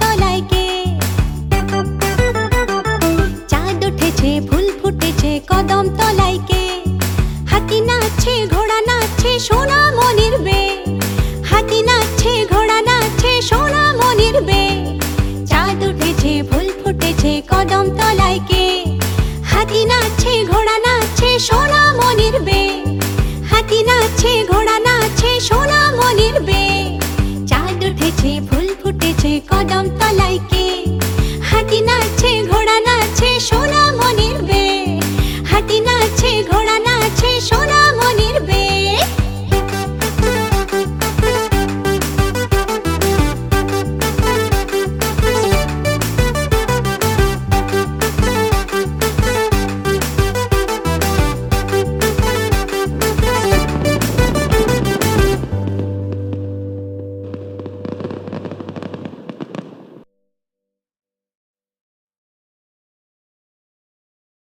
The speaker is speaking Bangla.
গলায় কে? চাঁদ উঠেছে, ফুল ফুটেছে, কদম তলায় কে? হাতি নাচছে, ঘোড়া নাচছে সোনা মনির বে হাতি নাচছে, ঘোড়া নাচছে সোনা মনির বে চাঁদ উঠেছে, ফুল ফুটেছে, কদম তলায় কে? হাতি নাচছে, ঘোড়া নাচছে সোনা মনির বে হাতি নাচছে, ঘোড়া নাচছে সোনা ফুটেছে কদম তলাইকে হাতি নাচছে ঘোড়া নাচছে